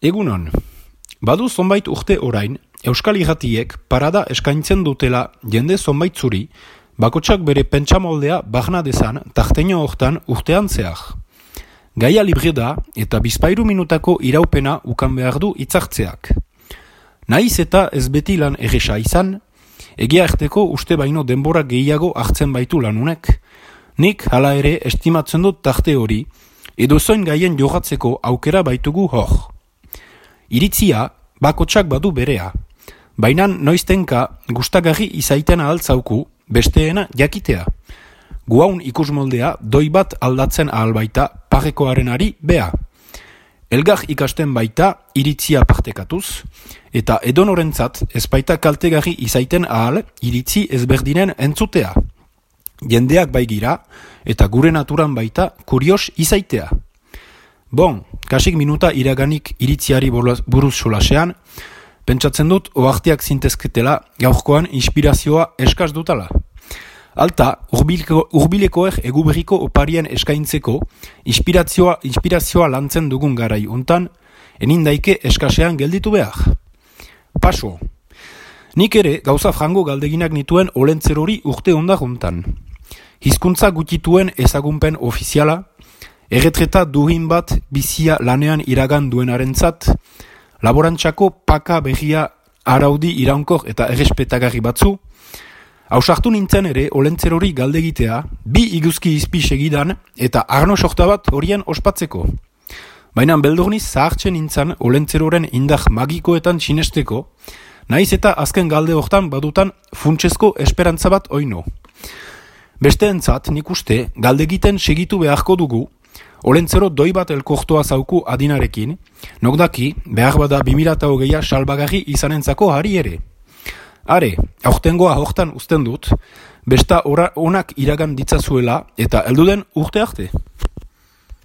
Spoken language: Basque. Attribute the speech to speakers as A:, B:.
A: Egunon, badu zonbait urte orain, Euskal Irratiek parada eskaintzen dutela jende zonbait zuri, bakotsak bere pentsamoldea bagna dezan tarteño hortan urtean zehar. Gaia libre da eta bizpairu minutako iraupena ukan behar du itzartzeak. Naiz eta ez beti lan erresa izan, egia erteko uste baino denbora gehiago hartzen baitu lanunek, nik hala ere estimatzen dut tarte hori, edo zoin gaien jogatzeko aukera baitugu hor. Iritzia, bakotsak badu berea. Baina noiztenka gustagarri izaiten ahaltzauku besteena jakitea. Guaun ikusmoldea doi bat aldatzen ahal baita parekoarenari bea. Elgar ikasten baita iritzia partekatuz, eta edonorentzat ezpaita kaltegarri izaiten ahal iritzi ezberdinen entzutea. Jendeak baigira eta gure naturan baita kurios izaitea. Bon, kasik minuta iraganik iritziari buruz solasean, pentsatzen dut oartiak zintezketela gaurkoan inspirazioa eskaz dutala. Alta, urbilekoek eguberriko oparien eskaintzeko inspirazioa, inspirazioa lantzen dugun garai untan, enindaike eskasean gelditu behar. Paso, nik ere gauza frango galdeginak nituen olentzerori urte ondar untan. Hizkuntza gutituen ezagunpen ofiziala, Erretreta duhin bat bizia lanean iragan duenaren zat, laborantxako paka behia araudi iraunkor eta errespetagarri batzu, hausartu nintzen ere olentzerori galdegitea, bi iguzki izpi segidan eta arno sorta bat horien ospatzeko. Baina beldurniz zahartzen nintzen olentzeroren indak magikoetan sinesteko, naiz eta azken galde hortan badutan funtsezko esperantza bat oino. Beste entzat, nik uste, galdegiten segitu beharko dugu, Olentzero doi bat elkortua zauku adinarekin, nokdaki behar bada 2008a salbagarri izanentzako hari ere. Are, aurtengoa hortan uzten dut, besta onak iragan ditzazuela eta elduden urte arte.